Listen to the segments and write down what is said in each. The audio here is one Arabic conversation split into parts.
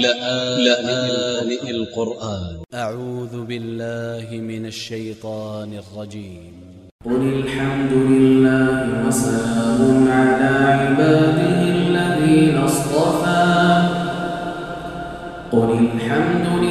لآن, لآن القرآن. أ ع و ذ ب ا ل ل ه من ا ل ش ي ط ا ن ا ل ر ج ي م قل الحمد لله وسلام على عباده الذين اصطفى. قل الحمد لله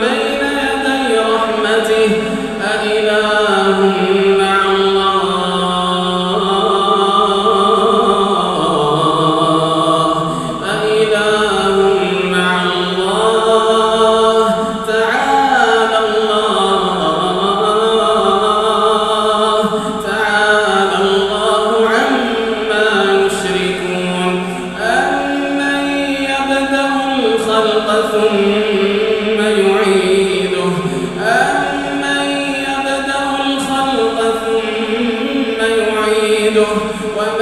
بين يدي رحمته أإله وما